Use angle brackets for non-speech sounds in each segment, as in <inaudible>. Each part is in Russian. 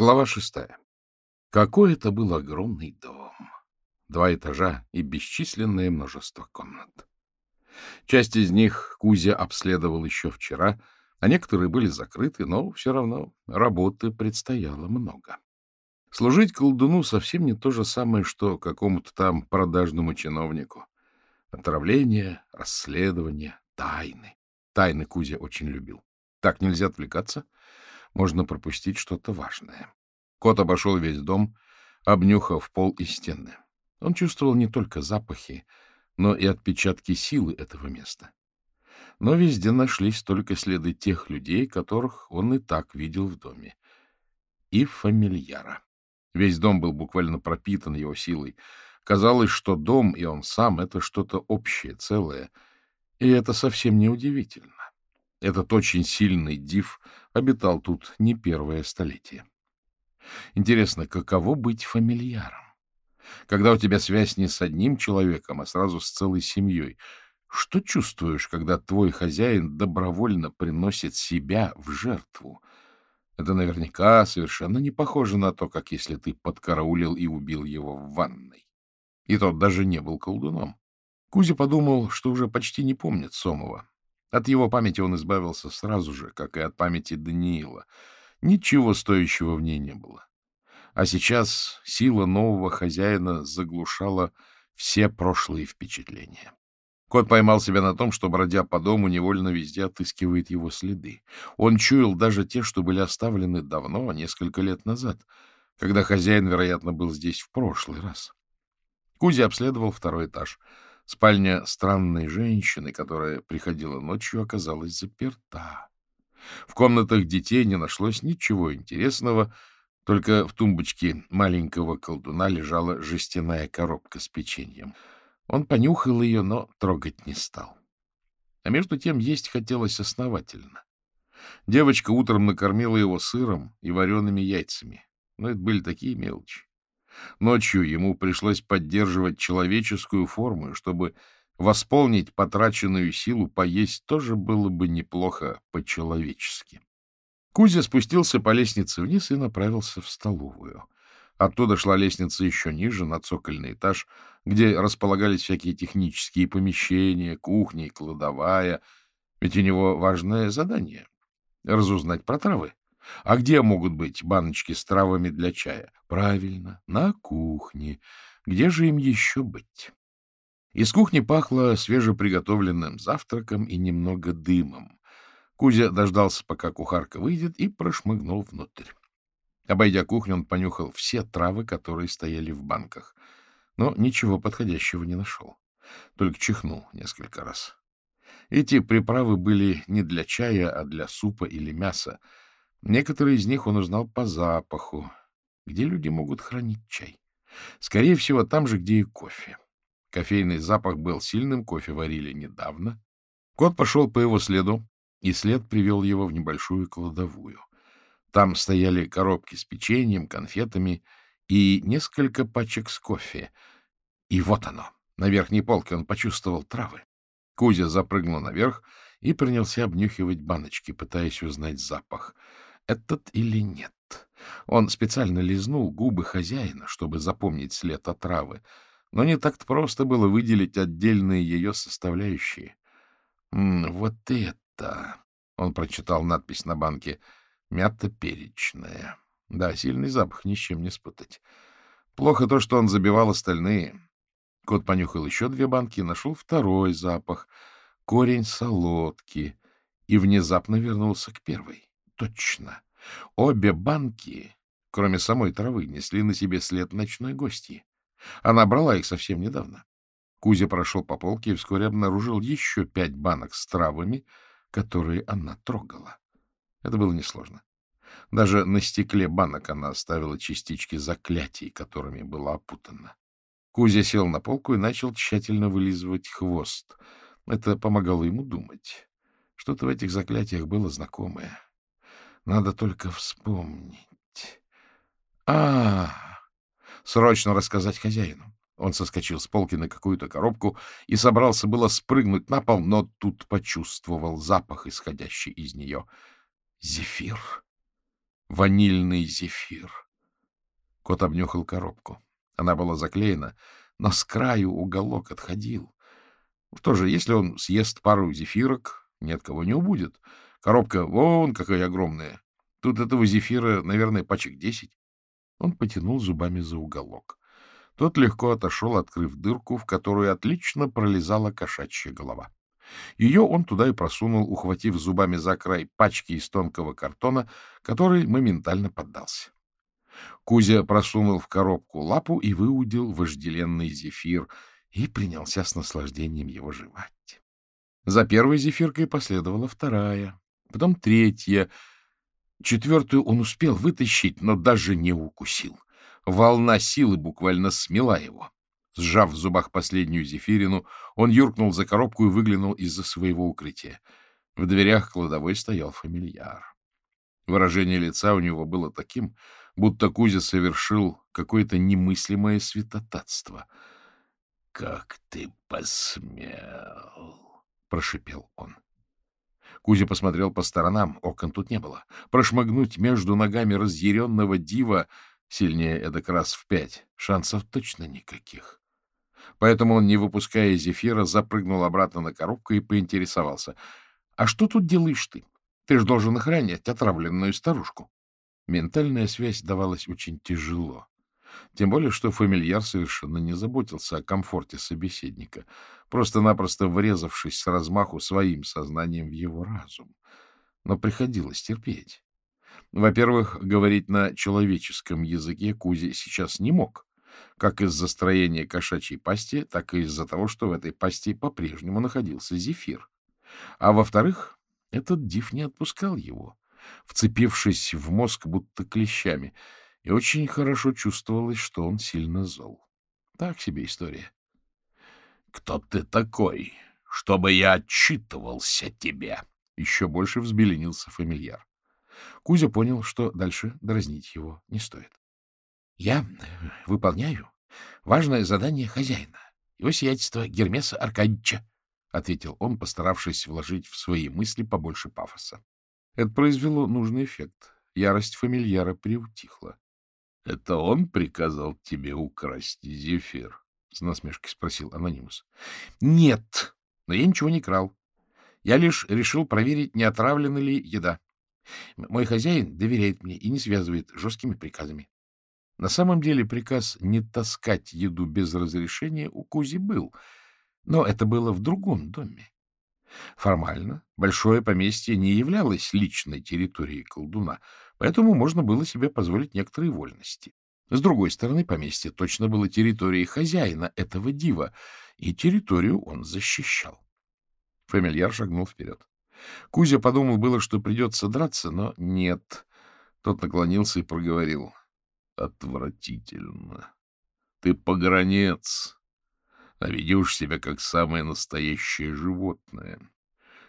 Глава шестая. Какой это был огромный дом! Два этажа и бесчисленное множество комнат. Часть из них Кузя обследовал еще вчера, а некоторые были закрыты, но все равно работы предстояло много. Служить колдуну совсем не то же самое, что какому-то там продажному чиновнику. Отравление, расследование, тайны. Тайны Кузя очень любил. Так нельзя отвлекаться — можно пропустить что-то важное. Кот обошел весь дом, обнюхав пол и стены. Он чувствовал не только запахи, но и отпечатки силы этого места. Но везде нашлись только следы тех людей, которых он и так видел в доме. И фамильяра. Весь дом был буквально пропитан его силой. Казалось, что дом и он сам — это что-то общее, целое. И это совсем не удивительно. Этот очень сильный див обитал тут не первое столетие. Интересно, каково быть фамильяром? Когда у тебя связь не с одним человеком, а сразу с целой семьей, что чувствуешь, когда твой хозяин добровольно приносит себя в жертву? Это наверняка совершенно не похоже на то, как если ты подкараулил и убил его в ванной. И тот даже не был колдуном. Кузя подумал, что уже почти не помнит Сомова, от его памяти он избавился сразу же, как и от памяти Даниила. Ничего стоящего в ней не было. А сейчас сила нового хозяина заглушала все прошлые впечатления. Кот поймал себя на том, что, бродя по дому, невольно везде отыскивает его следы. Он чуял даже те, что были оставлены давно, несколько лет назад, когда хозяин, вероятно, был здесь в прошлый раз. Кузя обследовал второй этаж — Спальня странной женщины, которая приходила ночью, оказалась заперта. В комнатах детей не нашлось ничего интересного, только в тумбочке маленького колдуна лежала жестяная коробка с печеньем. Он понюхал ее, но трогать не стал. А между тем есть хотелось основательно. Девочка утром накормила его сыром и вареными яйцами. Но это были такие мелочи. Ночью ему пришлось поддерживать человеческую форму, чтобы восполнить потраченную силу, поесть тоже было бы неплохо по-человечески. Кузя спустился по лестнице вниз и направился в столовую. Оттуда шла лестница еще ниже, на цокольный этаж, где располагались всякие технические помещения, кухня и кладовая. Ведь у него важное задание — разузнать про травы. А где могут быть баночки с травами для чая? Правильно, на кухне. Где же им еще быть? Из кухни пахло свежеприготовленным завтраком и немного дымом. Кузя дождался, пока кухарка выйдет, и прошмыгнул внутрь. Обойдя кухню, он понюхал все травы, которые стояли в банках, но ничего подходящего не нашел. Только чихнул несколько раз. Эти приправы были не для чая, а для супа или мяса, Некоторые из них он узнал по запаху. Где люди могут хранить чай? Скорее всего, там же, где и кофе. Кофейный запах был сильным, кофе варили недавно. Кот пошел по его следу, и след привел его в небольшую кладовую. Там стояли коробки с печеньем, конфетами и несколько пачек с кофе. И вот оно. На верхней полке он почувствовал травы. Кузя запрыгнул наверх и принялся обнюхивать баночки, пытаясь узнать запах — этот или нет. Он специально лизнул губы хозяина, чтобы запомнить след отравы, но не так-то просто было выделить отдельные ее составляющие. — Вот это! — он прочитал надпись на банке. — Мята перечная. Да, сильный запах, ни с чем не спутать. Плохо то, что он забивал остальные. Кот понюхал еще две банки нашел второй запах — корень солодки, и внезапно вернулся к первой. Точно. Обе банки, кроме самой травы, несли на себе след ночной гости. Она брала их совсем недавно. Кузя прошел по полке и вскоре обнаружил еще пять банок с травами, которые она трогала. Это было несложно. Даже на стекле банок она оставила частички заклятий, которыми была опутана. Кузя сел на полку и начал тщательно вылизывать хвост. Это помогало ему думать. Что-то в этих заклятиях было знакомое. Надо только вспомнить. А, срочно рассказать хозяину. Он соскочил с полки на какую-то коробку и собрался было спрыгнуть на пол, но тут почувствовал запах, исходящий из нее. Зефир. ванильный зефир. Кот обнюхал коробку. Она была заклеена, но с краю уголок отходил. Что же, если он съест пару зефирок, ни от кого не убудет. Коробка вон какая огромная. Тут этого зефира, наверное, пачек десять. Он потянул зубами за уголок. Тот легко отошел, открыв дырку, в которую отлично пролезала кошачья голова. Ее он туда и просунул, ухватив зубами за край пачки из тонкого картона, который моментально поддался. Кузя просунул в коробку лапу и выудил вожделенный зефир и принялся с наслаждением его жевать. За первой зефиркой последовала вторая, потом третья. Четвертую он успел вытащить, но даже не укусил. Волна силы буквально смела его. Сжав в зубах последнюю зефирину, он юркнул за коробку и выглянул из-за своего укрытия. В дверях кладовой стоял фамильяр. Выражение лица у него было таким, будто Кузя совершил какое-то немыслимое святотатство. — Как ты посмел! — прошипел он. Кузя посмотрел по сторонам, окон тут не было. Прошмыгнуть между ногами разъяренного дива, сильнее эдак раз в пять, шансов точно никаких. Поэтому он, не выпуская зефира, запрыгнул обратно на коробку и поинтересовался. — А что тут делаешь ты? Ты же должен охранять отравленную старушку. Ментальная связь давалась очень тяжело. Тем более, что фамильяр совершенно не заботился о комфорте собеседника, просто-напросто врезавшись с размаху своим сознанием в его разум. Но приходилось терпеть. Во-первых, говорить на человеческом языке Кузи сейчас не мог, как из-за строения кошачьей пасти, так и из-за того, что в этой пасти по-прежнему находился зефир. А во-вторых, этот див не отпускал его, вцепившись в мозг будто клещами, и очень хорошо чувствовалось, что он сильно зол. Так себе история. — Кто ты такой, чтобы я отчитывался тебе? Еще больше взбеленился фамильяр. Кузя понял, что дальше дразнить его не стоит. — Я выполняю важное задание хозяина, его сиятельство Гермеса Аркадьевича, — ответил он, постаравшись вложить в свои мысли побольше пафоса. Это произвело нужный эффект. Ярость фамильяра приутихла. — Это он приказал тебе украсть зефир? — с насмешкой спросил анонимус. — Нет, но я ничего не крал. Я лишь решил проверить, не отравлена ли еда. Мой хозяин доверяет мне и не связывает жесткими приказами. На самом деле приказ не таскать еду без разрешения у Кузи был, но это было в другом доме. Формально большое поместье не являлось личной территорией колдуна, поэтому можно было себе позволить некоторые вольности. С другой стороны, поместье точно было территорией хозяина этого дива, и территорию он защищал. Фамильяр шагнул вперед. Кузя подумал было, что придется драться, но нет. Тот наклонился и проговорил. — Отвратительно. Ты погранец, а ведешь себя как самое настоящее животное.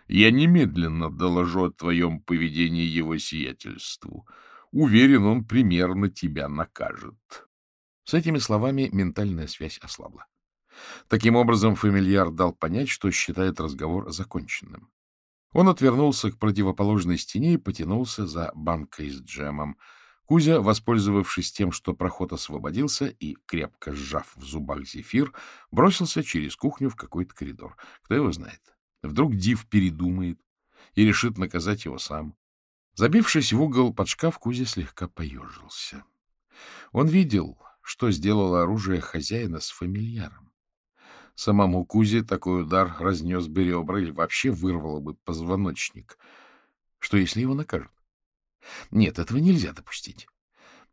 Я немедленно доложу о твоем поведении его сиятельству. Уверен, он примерно тебя накажет. С этими словами ментальная связь ослабла. Таким образом, фамильяр дал понять, что считает разговор законченным. Он отвернулся к противоположной стене и потянулся за банкой с джемом. Кузя, воспользовавшись тем, что проход освободился и, крепко сжав в зубах зефир, бросился через кухню в какой-то коридор. Кто его знает? Вдруг Див передумает и решит наказать его сам. Забившись в угол под шкаф, Кузя слегка поежился. Он видел, что сделало оружие хозяина с фамильяром. Самому Кузе такой удар разнес бы ребра или вообще вырвало бы позвоночник. Что, если его накажут? Нет, этого нельзя допустить.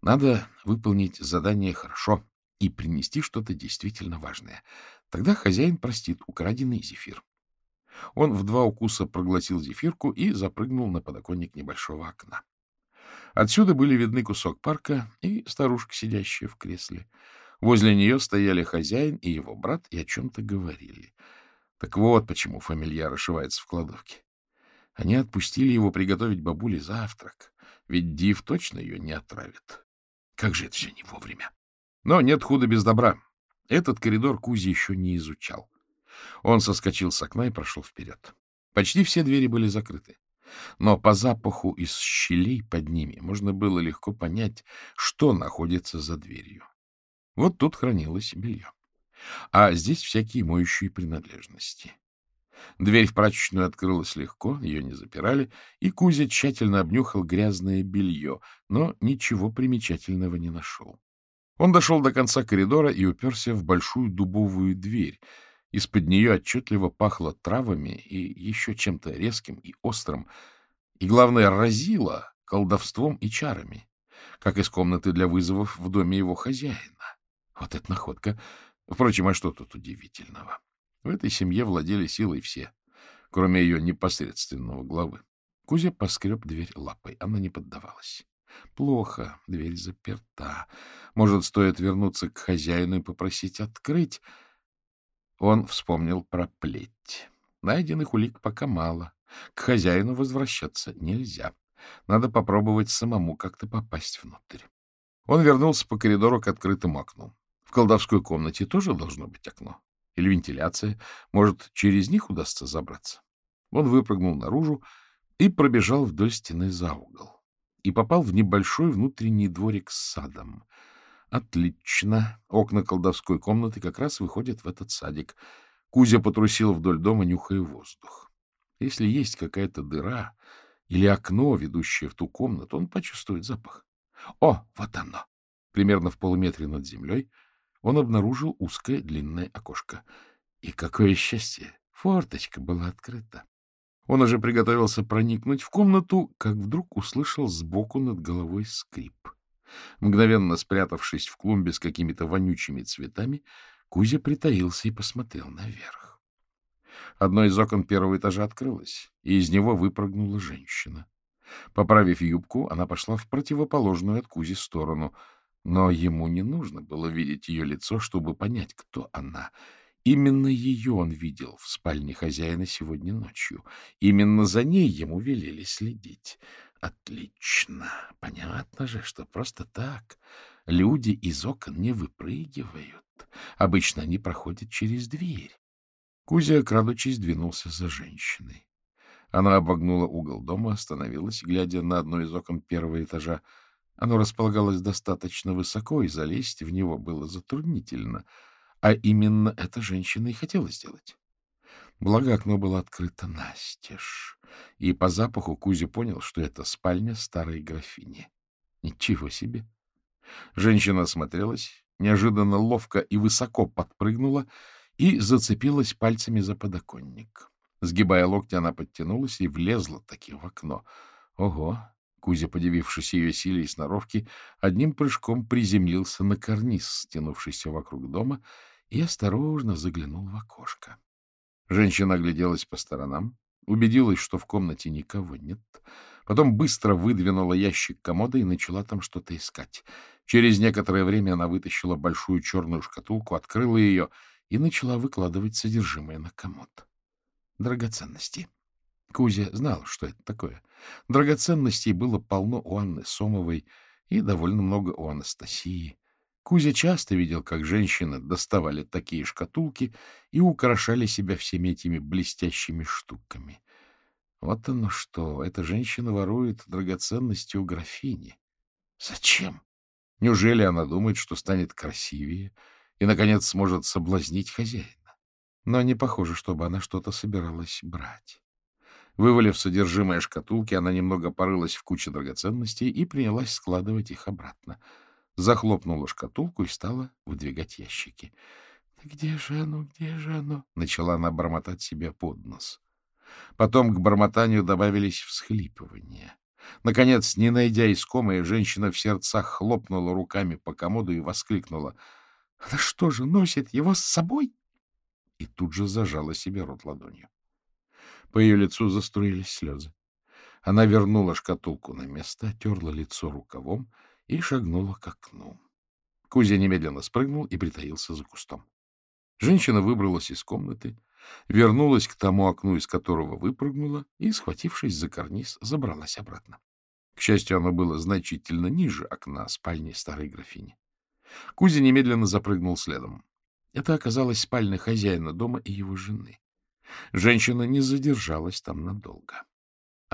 Надо выполнить задание хорошо и принести что-то действительно важное. Тогда хозяин простит украденный зефир. Он в два укуса проглотил зефирку и запрыгнул на подоконник небольшого окна. Отсюда были видны кусок парка и старушка, сидящая в кресле. Возле нее стояли хозяин и его брат и о чем-то говорили. Так вот почему фамильяр ошивается в кладовке. Они отпустили его приготовить бабуле завтрак, ведь Див точно ее не отравит. Как же это все не вовремя. Но нет худа без добра. Этот коридор Кузи еще не изучал. Он соскочил с окна и прошел вперед. Почти все двери были закрыты. но по запаху из щелей под ними можно было легко понять, что находится за дверью. Вот тут хранилось белье. А здесь всякие моющие принадлежности. Дверь в прачечную открылась легко, ее не запирали, и Кузя тщательно обнюхал грязное белье, но ничего примечательного не нашел. Он дошел до конца коридора и уперся в большую дубовую дверь. Из-под нее отчетливо пахло травами и еще чем-то резким и острым, и, главное, разило колдовством и чарами, как из комнаты для вызовов в доме его хозяина. Вот эта находка! Впрочем, а что тут удивительного? В этой семье владели силой все, кроме ее непосредственного главы. Кузя поскреб дверь лапой. Она не поддавалась. Плохо, дверь заперта. Может, стоит вернуться к хозяину и попросить открыть? Он вспомнил про плеть. Найденных улик пока мало. К хозяину возвращаться нельзя. Надо попробовать самому как-то попасть внутрь. Он вернулся по коридору к открытому окну. В колдовской комнате тоже должно быть окно. Или вентиляция. Может, через них удастся забраться. Он выпрыгнул наружу и пробежал вдоль стены за угол. И попал в небольшой внутренний дворик с садом. Отлично. Окна колдовской комнаты как раз выходят в этот садик. Кузя потрусил вдоль дома, нюхая воздух. Если есть какая-то дыра или окно, ведущее в ту комнату, он почувствует запах. О, вот оно! Примерно в полуметре над землей — он обнаружил узкое длинное окошко. И какое счастье! Форточка была открыта. Он уже приготовился проникнуть в комнату, как вдруг услышал сбоку над головой скрип. Мгновенно спрятавшись в клумбе с какими-то вонючими цветами, Кузя притаился и посмотрел наверх. Одно из окон первого этажа открылось, и из него выпрыгнула женщина. Поправив юбку, она пошла в противоположную от Кузи сторону — но ему не нужно было видеть ее лицо, чтобы понять, кто она. Именно ее он видел в спальне хозяина сегодня ночью. Именно за ней ему велели следить. Отлично. Понятно же, что просто так люди из окон не выпрыгивают. Обычно они проходят через дверь. Кузя, крадучись, двинулся за женщиной. Она обогнула угол дома, остановилась, глядя на одно из окон первого этажа, оно располагалось достаточно высоко, и залезть в него было затруднительно. А именно эта женщина и хотела сделать. Благо окно было открыто настежь, и по запаху Кузя понял, что это спальня старой графини. Ничего себе! Женщина осмотрелась, неожиданно ловко и высоко подпрыгнула и зацепилась пальцами за подоконник. Сгибая локти, она подтянулась и влезла таки в окно. Ого! Кузя, подивившись ее силе и сноровке, одним прыжком приземлился на карниз, стянувшийся вокруг дома, и осторожно заглянул в окошко. Женщина огляделась по сторонам, убедилась, что в комнате никого нет, потом быстро выдвинула ящик комода и начала там что-то искать. Через некоторое время она вытащила большую черную шкатулку, открыла ее и начала выкладывать содержимое на комод. Драгоценности. Кузя знал, что это такое. Драгоценностей было полно у Анны Сомовой и довольно много у Анастасии. Кузя часто видел, как женщины доставали такие шкатулки и украшали себя всеми этими блестящими штуками. Вот оно что, эта женщина ворует драгоценности у графини. Зачем? Неужели она думает, что станет красивее и, наконец, сможет соблазнить хозяина? Но не похоже, чтобы она что-то собиралась брать. Вывалив содержимое шкатулки, она немного порылась в куче драгоценностей и принялась складывать их обратно. Захлопнула шкатулку и стала выдвигать ящики. — Где же оно, где же оно? — начала она бормотать себе под нос. Потом к бормотанию добавились всхлипывания. Наконец, не найдя искомое, женщина в сердцах хлопнула руками по комоду и воскликнула. — Да что же, носит его с собой? И тут же зажала себе рот ладонью. По ее лицу заструились слезы. Она вернула шкатулку на место, терла лицо рукавом и шагнула к окну. Кузя немедленно спрыгнул и притаился за кустом. Женщина выбралась из комнаты, вернулась к тому окну, из которого выпрыгнула, и, схватившись за карниз, забралась обратно. К счастью, оно было значительно ниже окна спальни старой графини. Кузя немедленно запрыгнул следом. Это оказалась спальня хозяина дома и его жены. Женщина не задержалась там надолго.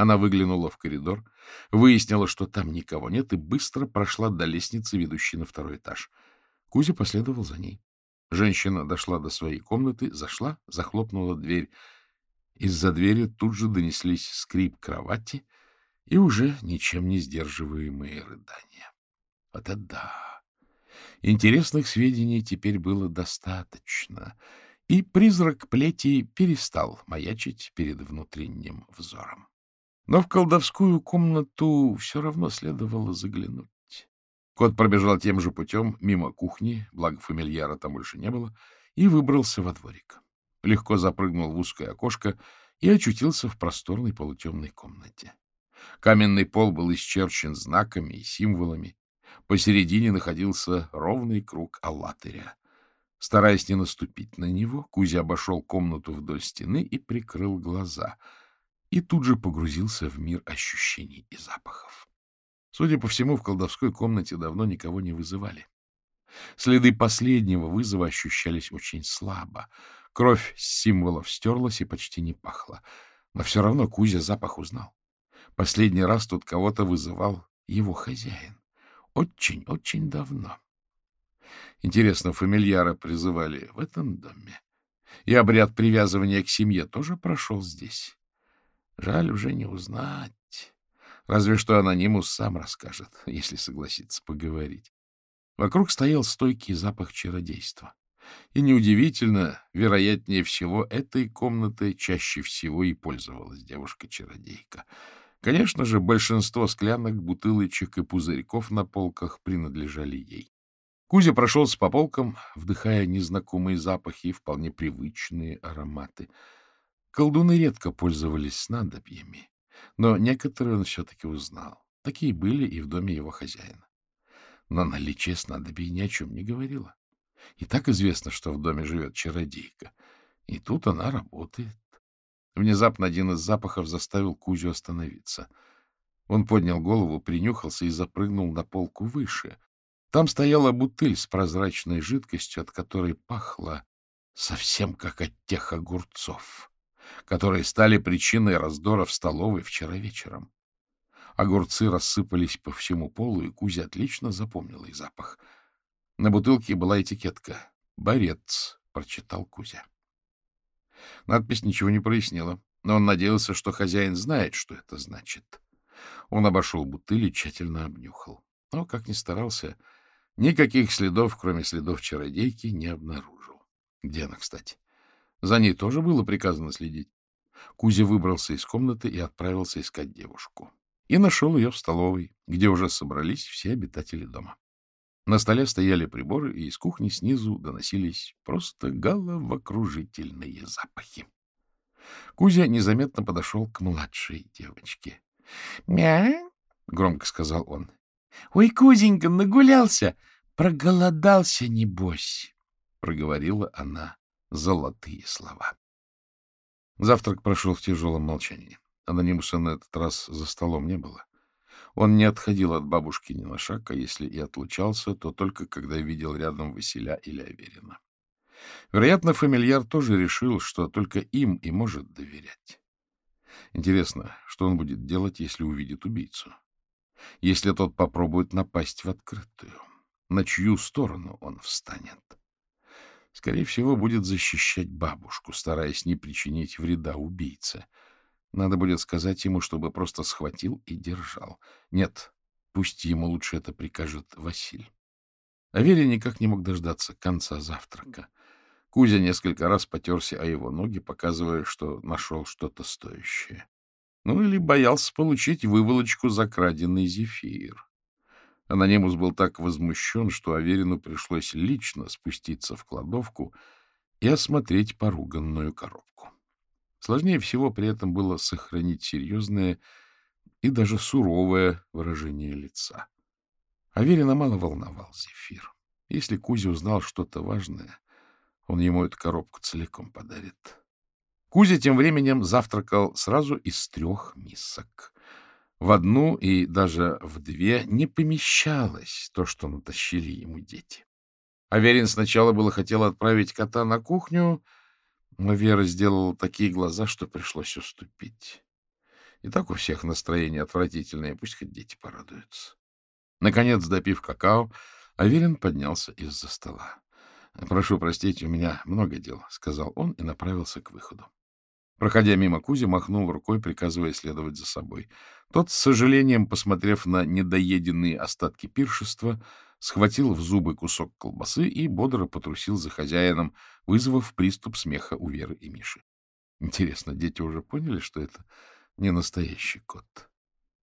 Она выглянула в коридор, выяснила, что там никого нет, и быстро прошла до лестницы, ведущей на второй этаж. Кузя последовал за ней. Женщина дошла до своей комнаты, зашла, захлопнула дверь. Из-за двери тут же донеслись скрип кровати и уже ничем не сдерживаемые рыдания. Вот это да! Интересных сведений теперь было достаточно, и призрак плети перестал маячить перед внутренним взором. Но в колдовскую комнату все равно следовало заглянуть. Кот пробежал тем же путем мимо кухни, благо фамильяра там больше не было, и выбрался во дворик. Легко запрыгнул в узкое окошко и очутился в просторной полутемной комнате. Каменный пол был исчерчен знаками и символами. Посередине находился ровный круг аллатыря. Стараясь не наступить на него, Кузя обошел комнату вдоль стены и прикрыл глаза — и тут же погрузился в мир ощущений и запахов. Судя по всему, в колдовской комнате давно никого не вызывали. Следы последнего вызова ощущались очень слабо. Кровь с символов стерлась и почти не пахла. Но все равно Кузя запах узнал. Последний раз тут кого-то вызывал его хозяин. Очень-очень давно. Интересно, фамильяра призывали в этом доме? И обряд привязывания к семье тоже прошел здесь? Жаль уже не узнать. Разве что анонимус сам расскажет, <laughs> если согласится поговорить. Вокруг стоял стойкий запах чародейства. И неудивительно, вероятнее всего, этой комнатой чаще всего и пользовалась девушка-чародейка. Конечно же, большинство склянок, бутылочек и пузырьков на полках принадлежали ей. Кузя прошелся по полкам, вдыхая незнакомые запахи и вполне привычные ароматы — Колдуны редко пользовались снадобьями, но некоторые он все-таки узнал. Такие были и в доме его хозяина. Но наличие снадобий ни о чем не говорило. И так известно, что в доме живет чародейка. И тут она работает. Внезапно один из запахов заставил Кузю остановиться. Он поднял голову, принюхался и запрыгнул на полку выше. Там стояла бутыль с прозрачной жидкостью, от которой пахло совсем как от тех огурцов которые стали причиной раздора в столовой вчера вечером. Огурцы рассыпались по всему полу, и Кузя отлично запомнил их запах. На бутылке была этикетка «Борец», — прочитал Кузя. Надпись ничего не прояснила, но он надеялся, что хозяин знает, что это значит. Он обошел бутыль и тщательно обнюхал. Но, как ни старался, никаких следов, кроме следов чародейки, не обнаружил. Где она, кстати? За ней тоже было приказано следить. Кузя выбрался из комнаты и отправился искать девушку. И нашел ее в столовой, где уже собрались все обитатели дома. На столе стояли приборы, и из кухни снизу доносились просто головокружительные запахи. Кузя незаметно подошел к младшей девочке. — Мя! — громко сказал он. — Ой, Кузенька, нагулялся! Проголодался, небось! — проговорила она золотые слова. Завтрак прошел в тяжелом молчании. Анонимуса на этот раз за столом не было. Он не отходил от бабушки ни на шаг, а если и отлучался, то только когда видел рядом Василя или Аверина. Вероятно, фамильяр тоже решил, что только им и может доверять. Интересно, что он будет делать, если увидит убийцу? Если тот попробует напасть в открытую? На чью сторону он встанет? Скорее всего, будет защищать бабушку, стараясь не причинить вреда убийце. Надо будет сказать ему, чтобы просто схватил и держал. Нет, пусть ему лучше это прикажет Василь. Аверий никак не мог дождаться конца завтрака. Кузя несколько раз потерся о его ноги, показывая, что нашел что-то стоящее. Ну или боялся получить выволочку за краденый зефир. Анонимус был так возмущен, что Аверину пришлось лично спуститься в кладовку и осмотреть поруганную коробку. Сложнее всего при этом было сохранить серьезное и даже суровое выражение лица. Аверина мало волновал Зефир. Если Кузя узнал что-то важное, он ему эту коробку целиком подарит. Кузя тем временем завтракал сразу из трех мисок. В одну и даже в две не помещалось то, что натащили ему дети. Аверин сначала было хотел отправить кота на кухню, но Вера сделала такие глаза, что пришлось уступить. И так у всех настроение отвратительное, пусть хоть дети порадуются. Наконец, допив какао, Аверин поднялся из-за стола. — Прошу простить, у меня много дел, — сказал он и направился к выходу. Проходя мимо Кузи, махнул рукой, приказывая следовать за собой. Тот, с сожалением, посмотрев на недоеденные остатки пиршества, схватил в зубы кусок колбасы и бодро потрусил за хозяином, вызвав приступ смеха у Веры и Миши. Интересно, дети уже поняли, что это не настоящий кот?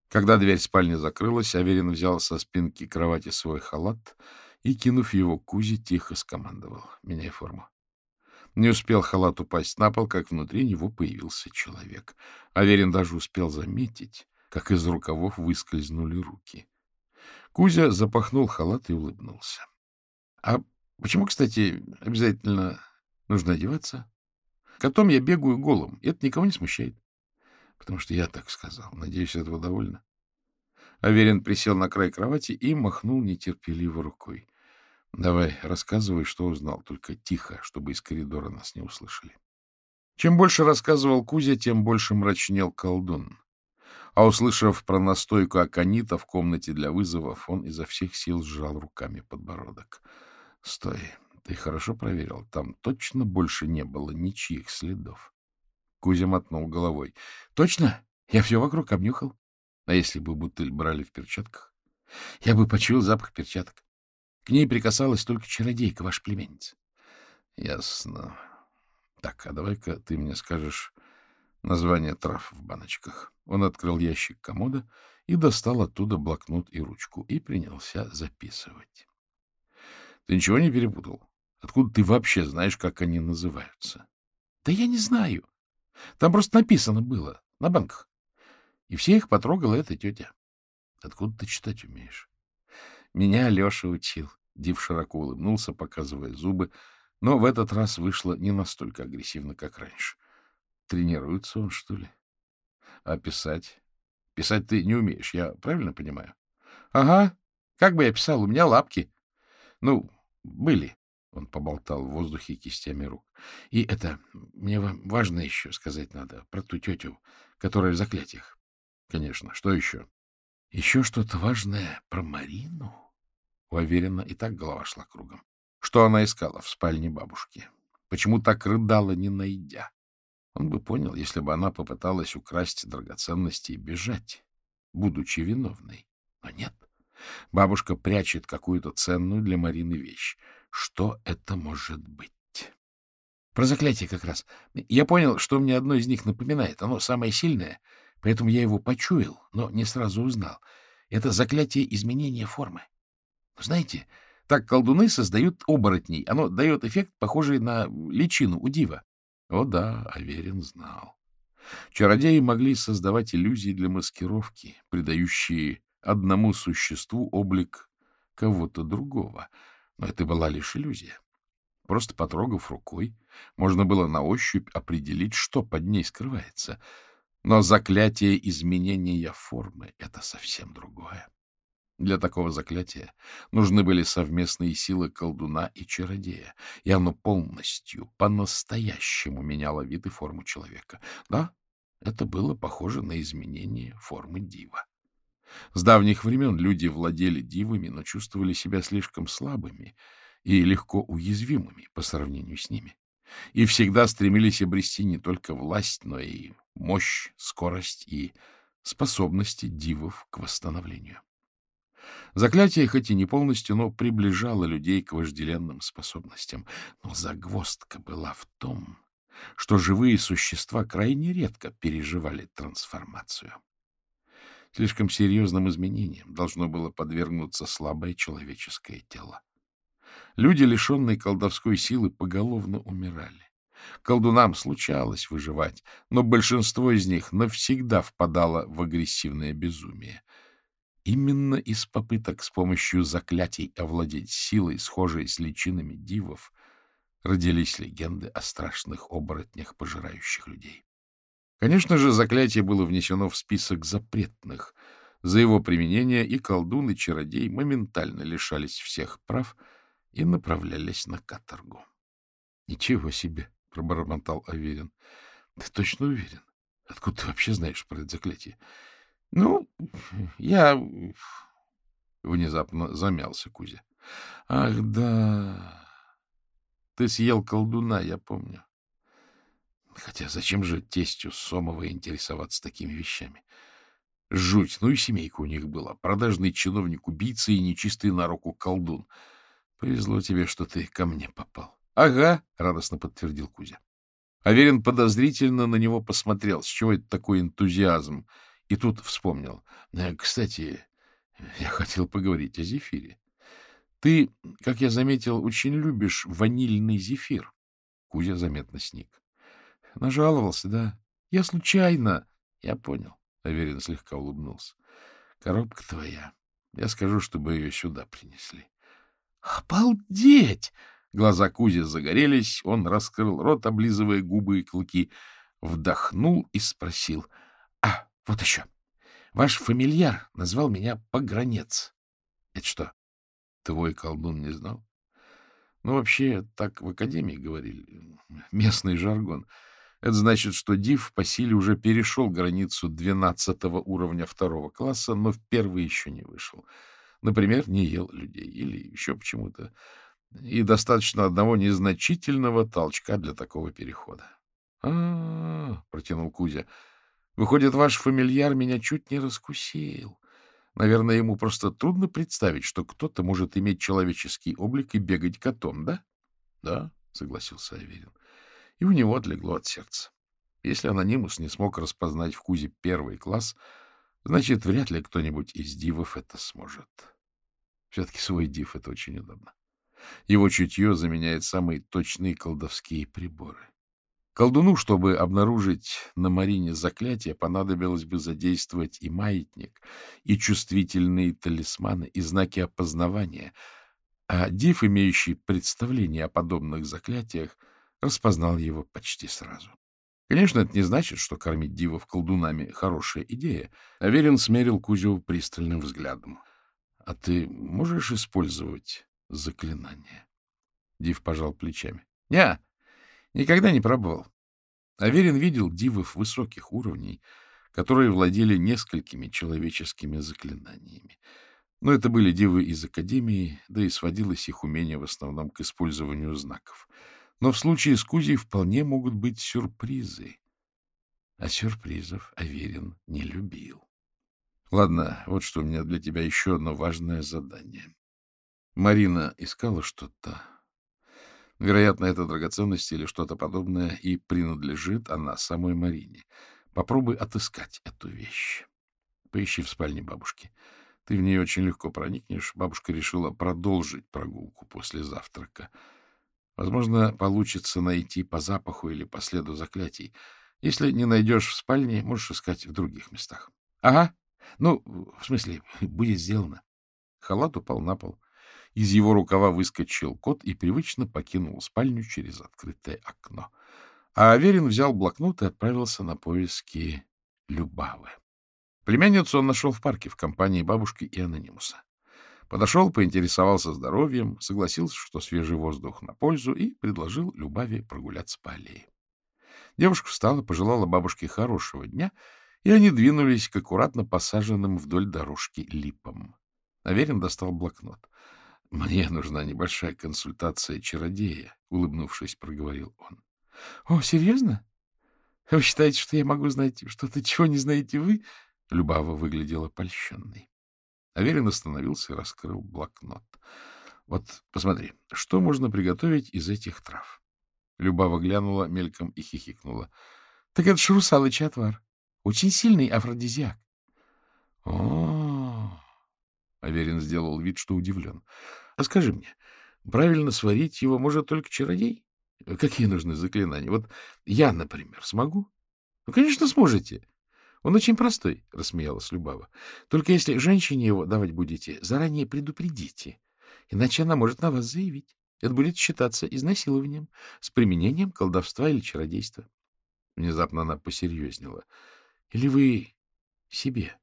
Когда дверь спальни закрылась, Аверин взял со спинки кровати свой халат и, кинув его Кузе, тихо скомандовал. «Меняй форму». Не успел халат упасть на пол, как внутри него появился человек. Аверин даже успел заметить, как из рукавов выскользнули руки. Кузя запахнул халат и улыбнулся. — А почему, кстати, обязательно нужно одеваться? Котом я бегаю голым, это никого не смущает. Потому что я так сказал. Надеюсь, этого довольно. Аверин присел на край кровати и махнул нетерпеливо рукой. — Давай, рассказывай, что узнал, только тихо, чтобы из коридора нас не услышали. Чем больше рассказывал Кузя, тем больше мрачнел колдун. А услышав про настойку аконита в комнате для вызовов, он изо всех сил сжал руками подбородок. — Стой, ты хорошо проверил? Там точно больше не было ничьих следов. Кузя мотнул головой. — Точно? Я все вокруг обнюхал. А если бы бутыль брали в перчатках? Я бы почуял запах перчаток. К ней прикасалась только чародейка, ваша племянница. — Ясно. Так, а давай-ка ты мне скажешь название трав в баночках. Он открыл ящик комода и достал оттуда блокнот и ручку и принялся записывать. — Ты ничего не перепутал? Откуда ты вообще знаешь, как они называются? — Да я не знаю. Там просто написано было, на банках. И все их потрогала эта тетя. — Откуда ты читать умеешь? — Меня Леша учил. Див широко улыбнулся, показывая зубы, но в этот раз вышло не настолько агрессивно, как раньше. Тренируется он, что ли? А писать? Писать ты не умеешь, я правильно понимаю? Ага. Как бы я писал? У меня лапки. Ну, были. Он поболтал в воздухе кистями рук. И это, мне вам важно еще сказать надо про ту тетю, которая в заклятиях. Конечно. Что еще? Еще что-то важное про Марину. Уверенно, и так голова шла кругом. Что она искала в спальне бабушки? Почему так рыдала, не найдя? Он бы понял, если бы она попыталась украсть драгоценности и бежать, будучи виновной. Но нет. Бабушка прячет какую-то ценную для Марины вещь. Что это может быть? Про заклятие как раз. Я понял, что мне одно из них напоминает. Оно самое сильное, поэтому я его почуял, но не сразу узнал. Это заклятие изменения формы. Знаете, так колдуны создают оборотней. Оно дает эффект, похожий на личину у дива. О да, Аверин знал. Чародеи могли создавать иллюзии для маскировки, придающие одному существу облик кого-то другого. Но это была лишь иллюзия. Просто потрогав рукой, можно было на ощупь определить, что под ней скрывается. Но заклятие изменения формы — это совсем другое. Для такого заклятия нужны были совместные силы колдуна и чародея, и оно полностью, по-настоящему меняло вид и форму человека. Да, это было похоже на изменение формы дива. С давних времен люди владели дивами, но чувствовали себя слишком слабыми и легко уязвимыми по сравнению с ними. И всегда стремились обрести не только власть, но и мощь, скорость и способности дивов к восстановлению. Заклятие, хоть и не полностью, но приближало людей к вожделенным способностям. Но загвоздка была в том, что живые существа крайне редко переживали трансформацию. Слишком серьезным изменениям должно было подвергнуться слабое человеческое тело. Люди, лишенные колдовской силы, поголовно умирали. Колдунам случалось выживать, но большинство из них навсегда впадало в агрессивное безумие — Именно из попыток с помощью заклятий овладеть силой, схожей с личинами дивов, родились легенды о страшных оборотнях, пожирающих людей. Конечно же, заклятие было внесено в список запретных. За его применение и колдун, и чародей моментально лишались всех прав и направлялись на каторгу. — Ничего себе! — пробормотал Аверин. — Ты точно уверен? Откуда ты вообще знаешь про это заклятие? — Ну, <laughs> я... Внезапно замялся Кузя. — Ах, да... Ты съел колдуна, я помню. Хотя зачем же тестю Сомова интересоваться такими вещами? Жуть, ну и семейка у них была. Продажный чиновник-убийца и нечистый на руку колдун. Повезло тебе, что ты ко мне попал. — Ага, — радостно подтвердил Кузя. Аверин подозрительно на него посмотрел. С чего это такой энтузиазм? И тут вспомнил. «Э, кстати, <laughs> я хотел поговорить о зефире. Ты, как я заметил, очень любишь ванильный зефир. Кузя заметно сник. Нажаловался, да? Я случайно. Я понял. Аверин слегка улыбнулся. Коробка твоя. Я скажу, чтобы ее сюда принесли. Обалдеть! Глаза Кузи загорелись, он раскрыл рот, облизывая губы и клыки, вдохнул и спросил. — вот еще. Ваш фамильяр назвал меня Погранец. Это что, твой колдун не знал? Ну, вообще, так в академии говорили. Местный жаргон. Это значит, что Див по силе уже перешел границу двенадцатого уровня второго класса, но в первый еще не вышел. Например, не ел людей или еще почему-то. И достаточно одного незначительного толчка для такого перехода. -а, протянул Кузя. — Выходит, ваш фамильяр меня чуть не раскусил. Наверное, ему просто трудно представить, что кто-то может иметь человеческий облик и бегать котом, да? — Да, — согласился Аверин и у него отлегло от сердца. Если анонимус не смог распознать в Кузе первый класс, значит, вряд ли кто-нибудь из дивов это сможет. Все-таки свой див — это очень удобно. Его чутье заменяет самые точные колдовские приборы. Колдуну, чтобы обнаружить на Марине заклятие, понадобилось бы задействовать и маятник, и чувствительные талисманы, и знаки опознавания, а див, имеющий представление о подобных заклятиях, распознал его почти сразу. Конечно, это не значит, что кормить дивов колдунами — хорошая идея. Аверин смерил Кузю пристальным взглядом. — А ты можешь использовать заклинание? Див пожал плечами. — Не, никогда не пробовал. Аверин видел дивов высоких уровней, которые владели несколькими человеческими заклинаниями. Но это были дивы из Академии, да и сводилось их умение в основном к использованию знаков — но в случае с Кузей вполне могут быть сюрпризы. А сюрпризов Аверин не любил. Ладно, вот что у меня для тебя еще одно важное задание. Марина искала что-то. Вероятно, это драгоценности или что-то подобное, и принадлежит она самой Марине. Попробуй отыскать эту вещь. Поищи в спальне бабушки. Ты в нее очень легко проникнешь. Бабушка решила продолжить прогулку после завтрака — Возможно, получится найти по запаху или по следу заклятий. Если не найдешь в спальне, можешь искать в других местах. — Ага. Ну, в смысле, <laughs> будет сделано. Халат упал на пол. Из его рукава выскочил кот и привычно покинул спальню через открытое окно. А Аверин взял блокнот и отправился на поиски Любавы. Племянницу он нашел в парке в компании бабушки и анонимуса. Подошел, поинтересовался здоровьем, согласился, что свежий воздух на пользу, и предложил Любави прогуляться по аллее. Девушка встала, пожелала бабушке хорошего дня, и они двинулись к аккуратно посаженным вдоль дорожки липам. Аверин достал блокнот. — Мне нужна небольшая консультация чародея, — улыбнувшись, проговорил он. — О, серьезно? Вы считаете, что я могу знать что-то, чего не знаете вы? Любава выглядела польщенной. Аверин остановился и раскрыл блокнот. — Вот, посмотри, что можно приготовить из этих трав? Любава глянула мельком и хихикнула. — Так это ж русалочий отвар. Очень сильный афродизиак. — О, Аверин сделал вид, что удивлен. — А скажи мне, правильно сварить его может только чародей? Какие нужны заклинания? Вот я, например, смогу? — Ну, конечно, сможете. Он очень простой, — рассмеялась Любава. — Только если женщине его давать будете, заранее предупредите, иначе она может на вас заявить. Это будет считаться изнасилованием с применением колдовства или чародейства. Внезапно она посерьезнела. — Или вы себе?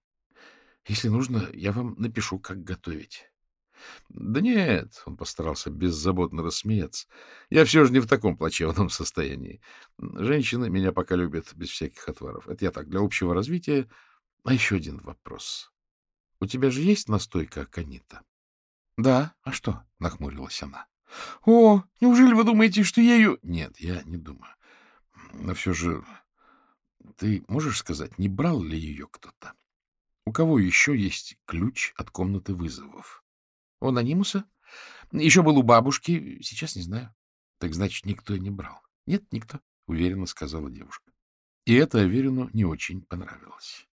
Если нужно, я вам напишу, как готовить. — Да нет, — он постарался беззаботно рассмеяться, — я все же не в таком плачевном состоянии. Женщины меня пока любят без всяких отваров. Это я так, для общего развития. А еще один вопрос. У тебя же есть настойка аконита? — Да. А что? — нахмурилась она. — О, неужели вы думаете, что ее... — Нет, я не думаю. Но все же... Ты можешь сказать, не брал ли ее кто-то? У кого еще есть ключ от комнаты вызовов? У анонимуса? Еще был у бабушки. Сейчас не знаю. Так значит, никто не брал. Нет, никто, — уверенно сказала девушка. И это Аверину не очень понравилось.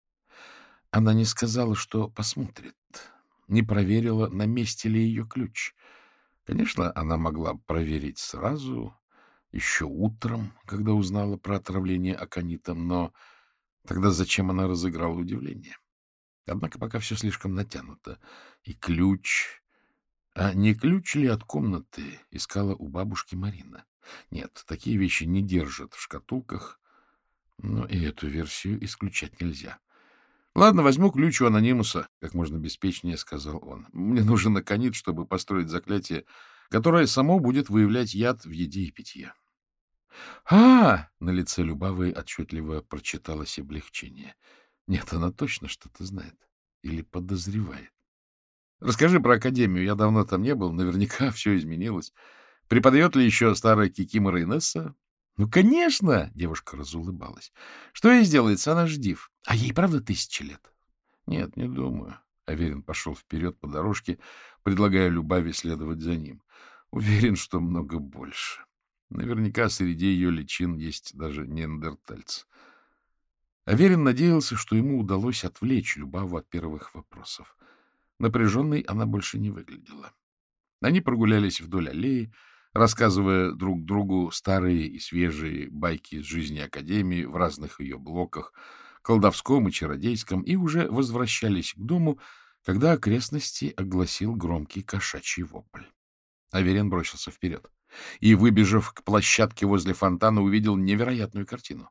Она не сказала, что посмотрит, не проверила, на месте ли ее ключ. Конечно, она могла проверить сразу, еще утром, когда узнала про отравление аконитом, но тогда зачем она разыграла удивление? Однако пока все слишком натянуто. И ключ... А не ключ ли от комнаты искала у бабушки Марина? Нет, такие вещи не держат в шкатулках, но и эту версию исключать нельзя. — Ладно, возьму ключ у анонимуса, — как можно беспечнее сказал он. — Мне нужен аконит, чтобы построить заклятие, которое само будет выявлять яд в еде и питье. А, на лице Любавы отчетливо прочиталось облегчение. Нет, она точно что-то знает или подозревает. Расскажи про академию. Я давно там не был. Наверняка <laughs> все изменилось. Преподает ли еще старая Кикимора Инесса? Ну, конечно, девушка разулыбалась. Что ей сделается? Она ждив. А ей, правда, тысячи лет? Нет, не думаю. Аверин пошел вперед по дорожке, предлагая Любави следовать за ним. Уверен, что много больше. Наверняка среди ее личин есть даже неандертальцы. Аверин надеялся, что ему удалось отвлечь Любаву от первых вопросов. Напряженной она больше не выглядела. Они прогулялись вдоль аллеи, рассказывая друг другу старые и свежие байки из жизни Академии в разных ее блоках, колдовском и чародейском, и уже возвращались к дому, когда окрестности огласил громкий кошачий вопль. Аверин бросился вперед и, выбежав к площадке возле фонтана, увидел невероятную картину.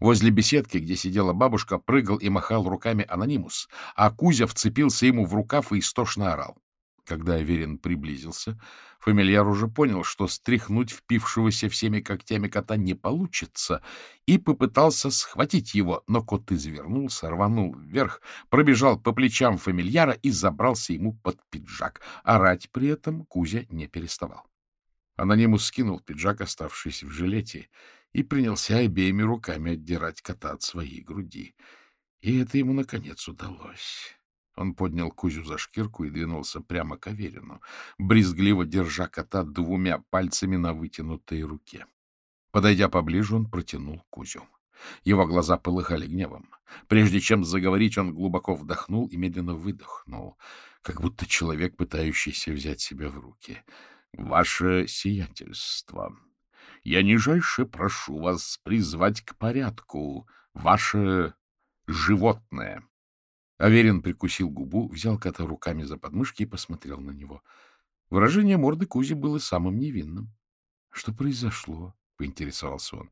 Возле беседки, где сидела бабушка, прыгал и махал руками анонимус, а Кузя вцепился ему в рукав и истошно орал. Когда Аверин приблизился, фамильяр уже понял, что стряхнуть впившегося всеми когтями кота не получится, и попытался схватить его, но кот извернулся, рванул вверх, пробежал по плечам фамильяра и забрался ему под пиджак. Орать при этом Кузя не переставал. Анонимус скинул пиджак, оставшийся в жилете, и принялся обеими руками отдирать кота от своей груди. И это ему, наконец, удалось. Он поднял Кузю за шкирку и двинулся прямо к Аверину, брезгливо держа кота двумя пальцами на вытянутой руке. Подойдя поближе, он протянул Кузю. Его глаза полыхали гневом. Прежде чем заговорить, он глубоко вдохнул и медленно выдохнул, как будто человек, пытающийся взять себя в руки —— Ваше сиятельство, я нижайше прошу вас призвать к порядку ваше животное. Аверин прикусил губу, взял кота руками за подмышки и посмотрел на него. Выражение морды Кузи было самым невинным. — Что произошло? — поинтересовался он.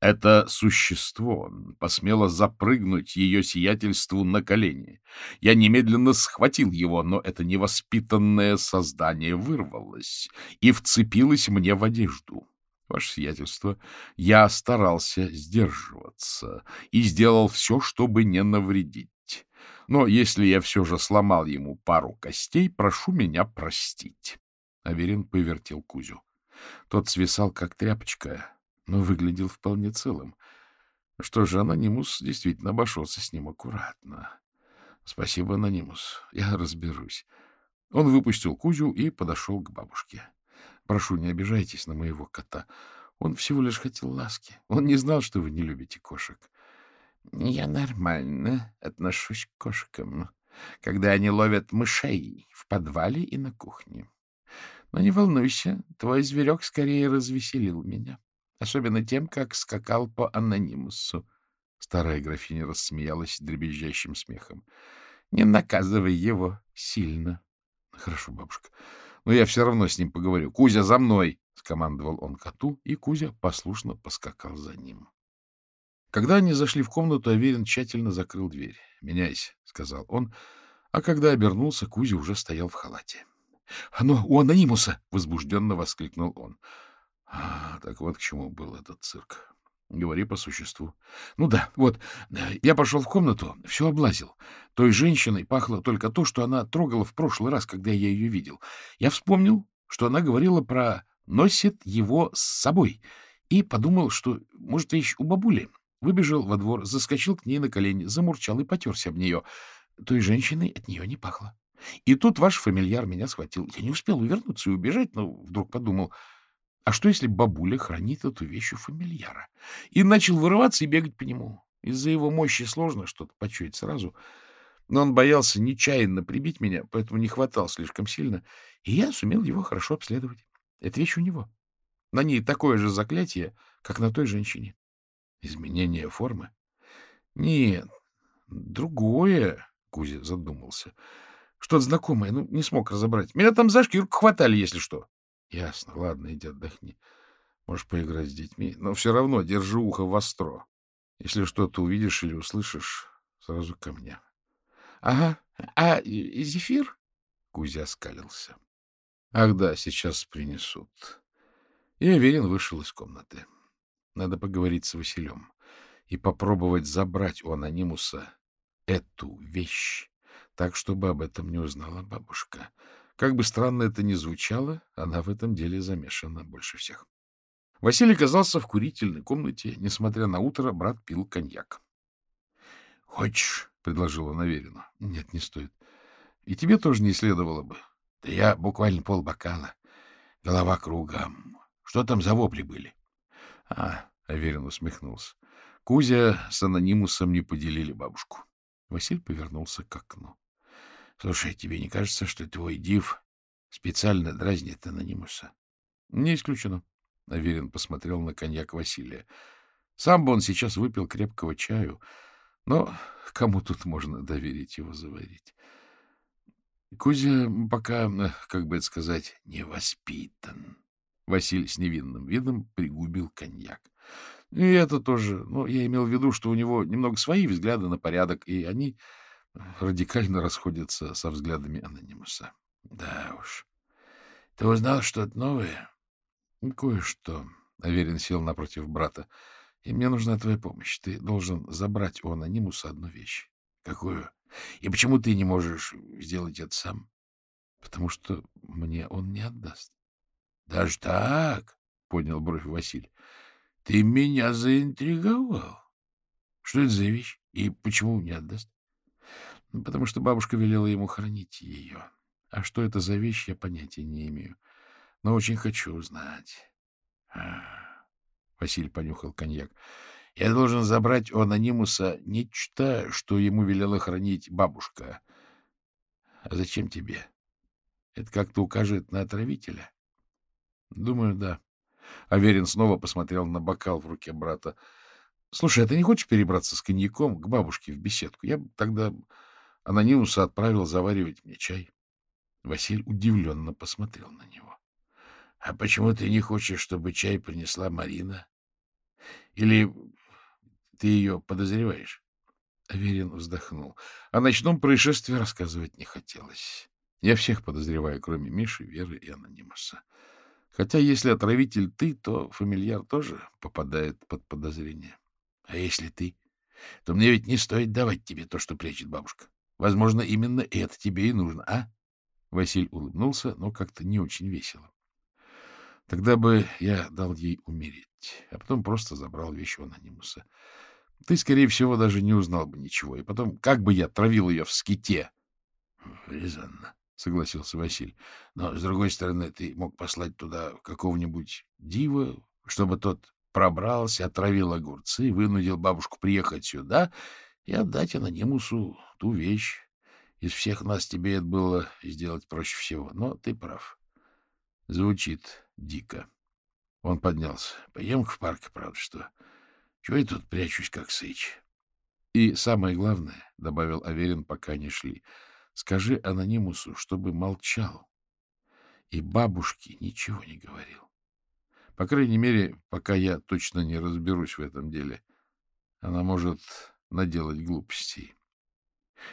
Это существо посмело запрыгнуть ее сиятельству на колени. Я немедленно схватил его, но это невоспитанное создание вырвалось и вцепилось мне в одежду. Ваше сиятельство, я старался сдерживаться и сделал все, чтобы не навредить. Но если я все же сломал ему пару костей, прошу меня простить. Аверин повертел Кузю. Тот свисал, как тряпочка, но выглядел вполне целым. Что же, анонимус действительно обошелся с ним аккуратно. Спасибо, анонимус, я разберусь. Он выпустил Кузю и подошел к бабушке. Прошу, не обижайтесь на моего кота. Он всего лишь хотел ласки. Он не знал, что вы не любите кошек. Я нормально отношусь к кошкам, когда они ловят мышей в подвале и на кухне. Но не волнуйся, твой зверек скорее развеселил меня. Особенно тем, как скакал по анонимусу. Старая графиня рассмеялась дребезжащим смехом. — Не наказывай его сильно. — Хорошо, бабушка. Но я все равно с ним поговорю. — Кузя, за мной! — скомандовал он коту, и Кузя послушно поскакал за ним. Когда они зашли в комнату, Аверин тщательно закрыл дверь. — Меняйся, — сказал он, а когда обернулся, Кузя уже стоял в халате. — Оно у анонимуса! — возбужденно воскликнул он. А, так вот к чему был этот цирк. Говори по существу. Ну да, вот, я пошел в комнату, все облазил. Той женщиной пахло только то, что она трогала в прошлый раз, когда я ее видел. Я вспомнил, что она говорила про «носит его с собой», и подумал, что, может, вещь у бабули. Выбежал во двор, заскочил к ней на колени, замурчал и потерся об нее. Той женщиной от нее не пахло. И тут ваш фамильяр меня схватил. Я не успел увернуться и убежать, но вдруг подумал, а что, если бабуля хранит эту вещь у фамильяра? И начал вырываться и бегать по нему. Из-за его мощи сложно что-то почуять сразу. Но он боялся нечаянно прибить меня, поэтому не хватал слишком сильно, и я сумел его хорошо обследовать. Это вещь у него. На ней такое же заклятие, как на той женщине. Изменение формы? Нет, другое, Кузя задумался. Что-то знакомое, ну, не смог разобрать. Меня там за шкирку хватали, если что. Ясно. Ладно, иди отдохни. Можешь поиграть с детьми, но все равно держи ухо востро. Если что-то увидишь или услышишь, сразу ко мне. — Ага. А зефир? Кузя скалился. — Ах да, сейчас принесут. И Аверин вышел из комнаты. Надо поговорить с Василем и попробовать забрать у анонимуса эту вещь, так, чтобы об этом не узнала бабушка. Как бы странно это ни звучало, она в этом деле замешана больше всех. Василий оказался в курительной комнате. Несмотря на утро, брат пил коньяк. — Хочешь? — предложил он Аверину. — Нет, не стоит. И тебе тоже не следовало бы. — Да я буквально полбокала. Голова кругом. Что там за вопли были? — А, — Аверин усмехнулся. Кузя с анонимусом не поделили бабушку. Василь повернулся к окну. — Слушай, тебе не кажется, что твой див специально дразнит анонимуса? — Не исключено. Аверин посмотрел на коньяк Василия. Сам бы он сейчас выпил крепкого чаю, но кому тут можно доверить его заварить? Кузя пока, как бы это сказать, не воспитан. Василий с невинным видом пригубил коньяк. И это тоже. Но я имел в виду, что у него немного свои взгляды на порядок, и они радикально расходятся со взглядами анонимуса. — Да уж. Ты узнал что-то новое? — Кое-что. Аверин сел напротив брата. — И мне нужна твоя помощь. Ты должен забрать у анонимуса одну вещь. — Какую? И почему ты не можешь сделать это сам? — Потому что мне он не отдаст. — Даже так? — поднял бровь Василий. — Ты меня заинтриговал. Что это за вещь? И почему не отдаст? — ну, Потому что бабушка велела ему хранить ее. А что это за вещь, я понятия не имею. Но очень хочу узнать. А, Василий понюхал коньяк. — Я должен забрать у анонимуса нечто, что ему велела хранить бабушка. — А зачем тебе? Это как-то укажет на отравителя? — Думаю, да. Аверин снова посмотрел на бокал в руке брата. — Слушай, а ты не хочешь перебраться с коньяком к бабушке в беседку? Я тогда анонимуса отправил заваривать мне чай. Василь удивленно посмотрел на него. — А почему ты не хочешь, чтобы чай принесла Марина? Или ты ее подозреваешь? Аверин вздохнул. О ночном происшествии рассказывать не хотелось. Я всех подозреваю, кроме Миши, Веры и Анонимуса. Хотя если отравитель ты, то фамильяр тоже попадает под подозрение. А если ты, то мне ведь не стоит давать тебе то, что прячет бабушка. Возможно, именно это тебе и нужно, а? Василь улыбнулся, но как-то не очень весело. Тогда бы я дал ей умереть, а потом просто забрал вещи у анонимуса. Ты, скорее всего, даже не узнал бы ничего. И потом, как бы я травил ее в ските? — Резонно согласился Василий. Но, с другой стороны, ты мог послать туда какого-нибудь дива, чтобы тот пробрался, отравил огурцы, вынудил бабушку приехать сюда и отдать анонимусу ту вещь. Из всех нас тебе это было сделать проще всего. Но ты прав. Звучит дико. Он поднялся. Пойдем в парк, правда, что? Чего я тут прячусь, как сыч? И самое главное, — добавил Аверин, пока не шли, — Скажи анонимусу, чтобы молчал. И бабушке ничего не говорил. По крайней мере, пока я точно не разберусь в этом деле. Она может наделать глупостей.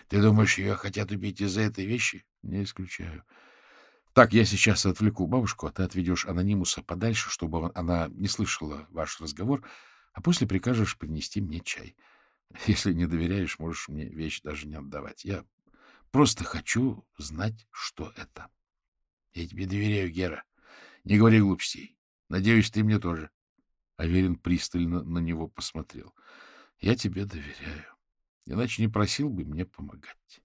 Ты думаешь, ее хотят убить из-за этой вещи? Не исключаю. Так, я сейчас отвлеку бабушку, а ты отведешь анонимуса подальше, чтобы она не слышала ваш разговор, а после прикажешь принести мне чай. Если не доверяешь, можешь мне вещь даже не отдавать. Я просто хочу знать, что это. Я тебе доверяю, Гера. Не говори глупостей. Надеюсь, ты мне тоже. Аверин пристально на него посмотрел. Я тебе доверяю. Иначе не просил бы мне помогать.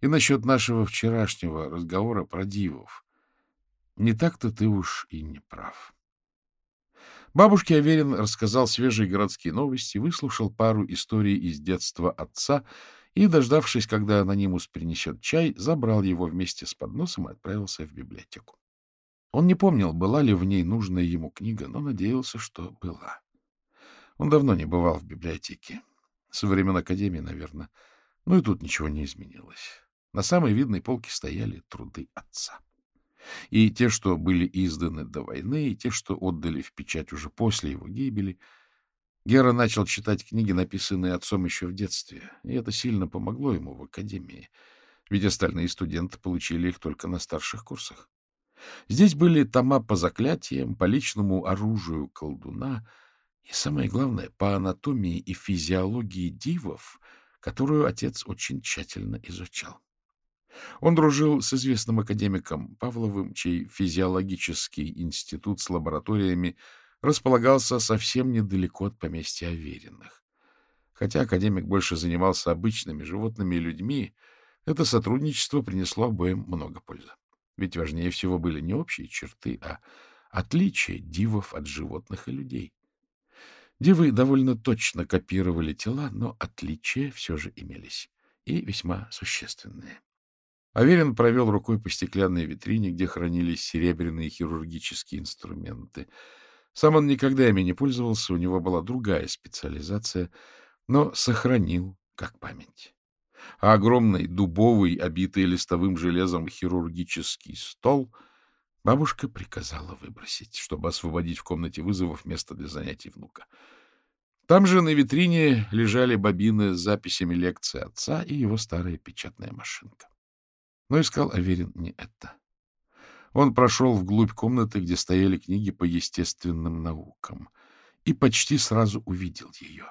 И насчет нашего вчерашнего разговора про дивов. Не так-то ты уж и не прав. Бабушке Аверин рассказал свежие городские новости, выслушал пару историй из детства отца и, дождавшись, когда анонимус принесет чай, забрал его вместе с подносом и отправился в библиотеку. Он не помнил, была ли в ней нужная ему книга, но надеялся, что была. Он давно не бывал в библиотеке. Со времен Академии, наверное. Ну и тут ничего не изменилось. На самой видной полке стояли труды отца. И те, что были изданы до войны, и те, что отдали в печать уже после его гибели. Гера начал читать книги, написанные отцом еще в детстве, и это сильно помогло ему в академии, ведь остальные студенты получили их только на старших курсах. Здесь были тома по заклятиям, по личному оружию колдуна и, самое главное, по анатомии и физиологии дивов, которую отец очень тщательно изучал. Он дружил с известным академиком Павловым, чей физиологический институт с лабораториями располагался совсем недалеко от поместья Авериных. Хотя академик больше занимался обычными животными и людьми, это сотрудничество принесло обоим много пользы. Ведь важнее всего были не общие черты, а отличия дивов от животных и людей. Дивы довольно точно копировали тела, но отличия все же имелись, и весьма существенные. Аверин провел рукой по стеклянной витрине, где хранились серебряные хирургические инструменты. Сам он никогда ими не пользовался, у него была другая специализация, но сохранил как память. А огромный дубовый, обитый листовым железом хирургический стол бабушка приказала выбросить, чтобы освободить в комнате вызовов место для занятий внука. Там же на витрине лежали бобины с записями лекции отца и его старая печатная машинка. Но искал Аверин не это. Он прошел вглубь комнаты, где стояли книги по естественным наукам, и почти сразу увидел ее.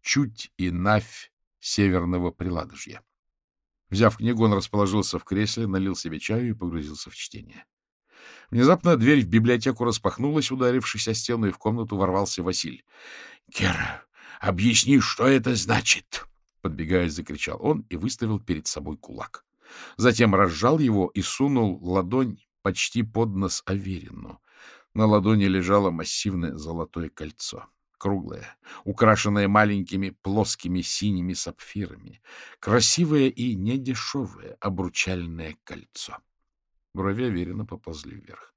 Чуть и навь северного приладожья. Взяв книгу, он расположился в кресле, налил себе чаю и погрузился в чтение. Внезапно дверь в библиотеку распахнулась, ударившись о стену, и в комнату ворвался Василь. — Кера, объясни, что это значит? — подбегая, закричал он и выставил перед собой кулак. Затем разжал его и сунул ладонь почти под нос Аверину. На ладони лежало массивное золотое кольцо, круглое, украшенное маленькими плоскими синими сапфирами, красивое и недешевое обручальное кольцо. Брови Аверина поползли вверх.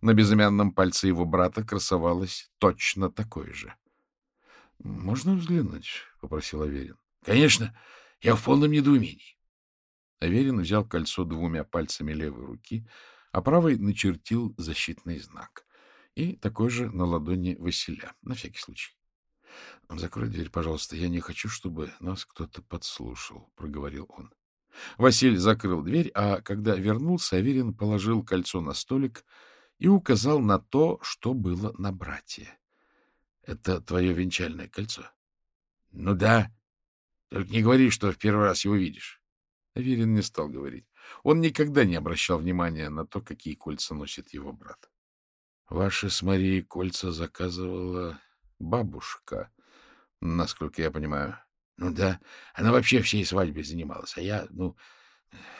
На безымянном пальце его брата красовалось точно такое же. — Можно взглянуть? — попросил Аверин. — Конечно. Я в полном недоумении. Аверин взял кольцо двумя пальцами левой руки, а правой начертил защитный знак. И такой же на ладони Василя, на всякий случай. — Закрой дверь, пожалуйста. Я не хочу, чтобы нас кто-то подслушал, — проговорил он. Василь закрыл дверь, а когда вернулся, Аверин положил кольцо на столик и указал на то, что было на брате. — Это твое венчальное кольцо? — Ну да. Только не говори, что в первый раз его видишь. Аверин не стал говорить. Он никогда не обращал внимания на то, какие кольца носит его брат. — Ваши с Марией кольца заказывала бабушка, насколько я понимаю. — Ну да, она вообще всей свадьбой занималась, а я, ну,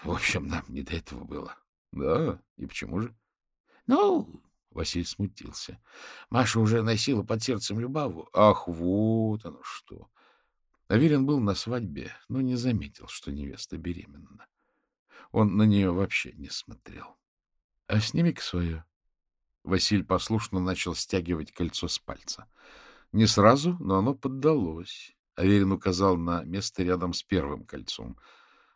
в общем, нам не до этого было. — Да? И почему же? — Ну, Василий смутился. Маша уже носила под сердцем Любаву. Ах, вот оно что! Аверин был на свадьбе, но не заметил, что невеста беременна. Он на нее вообще не смотрел. — А сними-ка свое. Василь послушно начал стягивать кольцо с пальца. Не сразу, но оно поддалось. Аверин указал на место рядом с первым кольцом.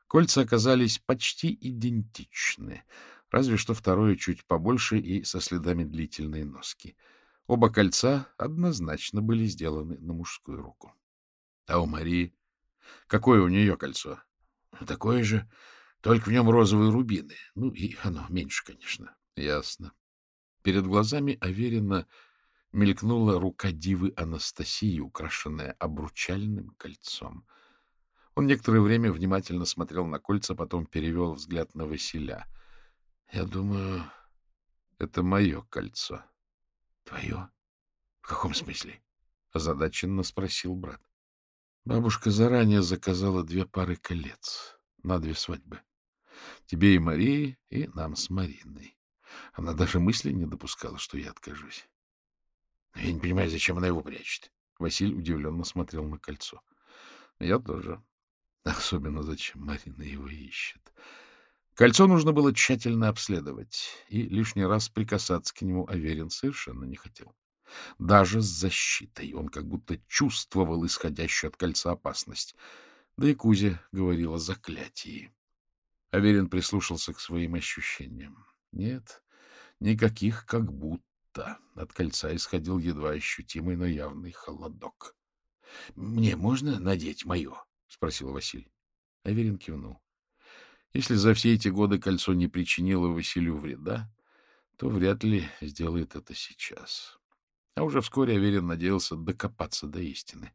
Кольца оказались почти идентичны, разве что второе чуть побольше и со следами длительной носки. Оба кольца однозначно были сделаны на мужскую руку. А у Марии? Какое у нее кольцо? Такое же. Только в нем розовые рубины. Ну, и оно меньше, конечно. Ясно. Перед глазами Аверина мелькнула рука дивы Анастасии, украшенная обручальным кольцом. Он некоторое время внимательно смотрел на кольца, потом перевел взгляд на Василя. — Я думаю, это мое кольцо. — Твое? В каком смысле? — озадаченно спросил брат. Бабушка заранее заказала две пары колец на две свадьбы. Тебе и Марии, и нам с Мариной. Она даже мысли не допускала, что я откажусь. Я не понимаю, зачем она его прячет. Василий удивленно смотрел на кольцо. Я тоже. Особенно зачем Марина его ищет. Кольцо нужно было тщательно обследовать, и лишний раз прикасаться к нему Аверин совершенно не хотел. Даже с защитой он как будто чувствовал исходящую от кольца опасность. Да и Кузя говорил о заклятии. Аверин прислушался к своим ощущениям. Нет, никаких как будто. От кольца исходил едва ощутимый, но явный холодок. — Мне можно надеть мое? — спросил Василий. Аверин кивнул. Если за все эти годы кольцо не причинило Василию вреда, то вряд ли сделает это сейчас. А уже вскоре Аверин надеялся докопаться до истины.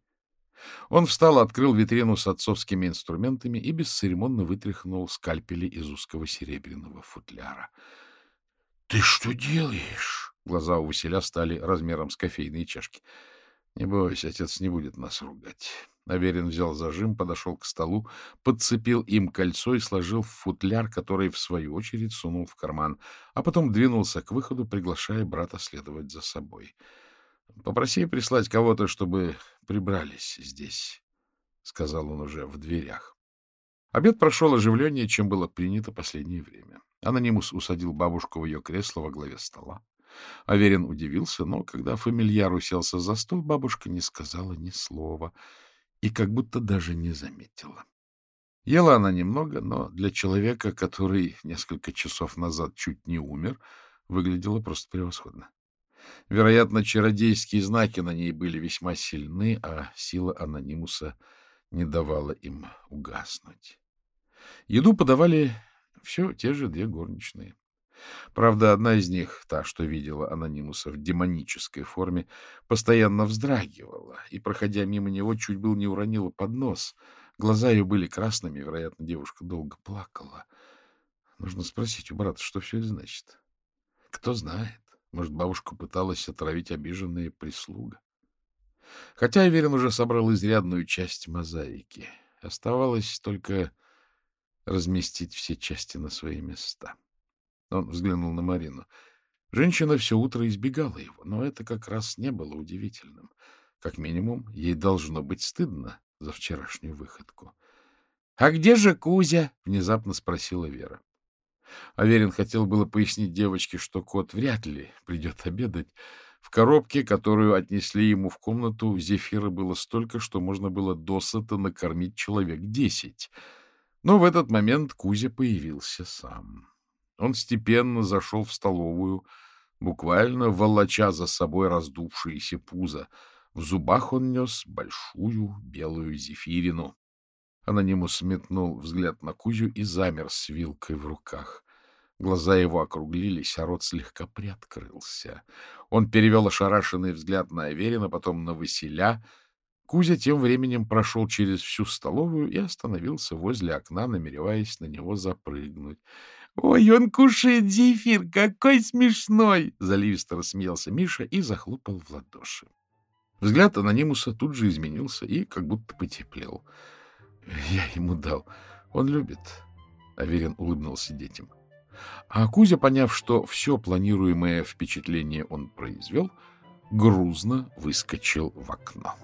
Он встал, открыл витрину с отцовскими инструментами и бесцеремонно вытряхнул скальпели из узкого серебряного футляра. — Ты что делаешь? Глаза у Василя стали размером с кофейные чашки. — Не бойся, отец не будет нас ругать. Аверин взял зажим, подошел к столу, подцепил им кольцо и сложил в футляр, который, в свою очередь, сунул в карман, а потом двинулся к выходу, приглашая брата следовать за собой. — Попроси прислать кого-то, чтобы прибрались здесь, — сказал он уже в дверях. Обед прошел оживленнее, чем было принято последнее время. Анонимус усадил бабушку в ее кресло во главе стола. Аверин удивился, но когда фамильяр уселся за стол, бабушка не сказала ни слова и как будто даже не заметила. Ела она немного, но для человека, который несколько часов назад чуть не умер, выглядела просто превосходно. Вероятно, чародейские знаки на ней были весьма сильны, а сила анонимуса не давала им угаснуть. Еду подавали все те же две горничные. Правда, одна из них, та, что видела анонимуса в демонической форме, постоянно вздрагивала и, проходя мимо него, чуть был не уронила поднос. Глаза ее были красными, вероятно, девушка долго плакала. Нужно спросить у брата, что все это значит. Кто знает. Может, бабушка пыталась отравить обиженные прислуга. Хотя Эверин уже собрал изрядную часть мозаики. Оставалось только разместить все части на свои места. Он взглянул на Марину. Женщина все утро избегала его, но это как раз не было удивительным. Как минимум, ей должно быть стыдно за вчерашнюю выходку. — А где же Кузя? — внезапно спросила Вера. Аверин хотел было пояснить девочке, что кот вряд ли придет обедать. В коробке, которую отнесли ему в комнату, зефира было столько, что можно было досыта накормить человек десять. Но в этот момент Кузя появился сам. Он степенно зашел в столовую, буквально волоча за собой раздувшееся пузо. В зубах он нес большую белую зефирину. Анонимус метнул взгляд на Кузю и замер с вилкой в руках. Глаза его округлились, а рот слегка приоткрылся. Он перевел ошарашенный взгляд на Аверина, потом на Василя. Кузя тем временем прошел через всю столовую и остановился возле окна, намереваясь на него запрыгнуть. — Ой, он кушает зефир, какой смешной! — заливисто рассмеялся Миша и захлопал в ладоши. Взгляд анонимуса тут же изменился и как будто потеплел. — Я ему дал. Он любит. Аверин улыбнулся детям. А Кузя, поняв, что все планируемое впечатление он произвел, грузно выскочил в окно.